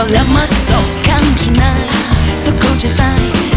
ばらまそう感じないそこじゃない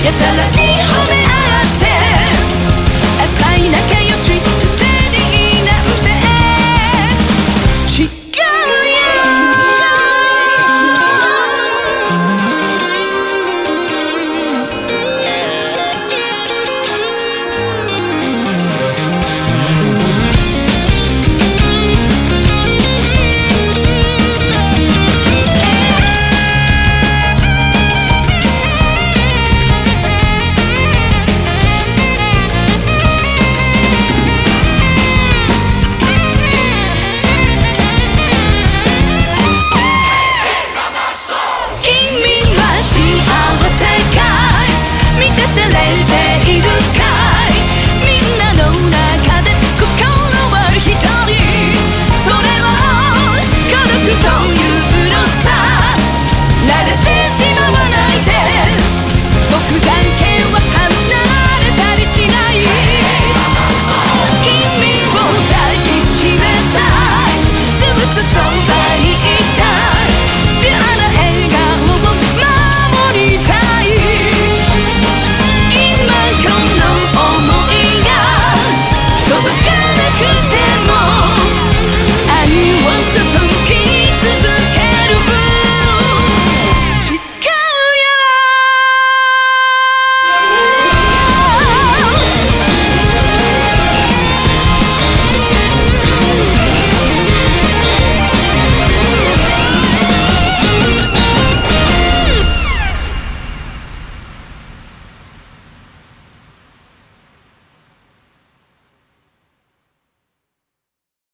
Get the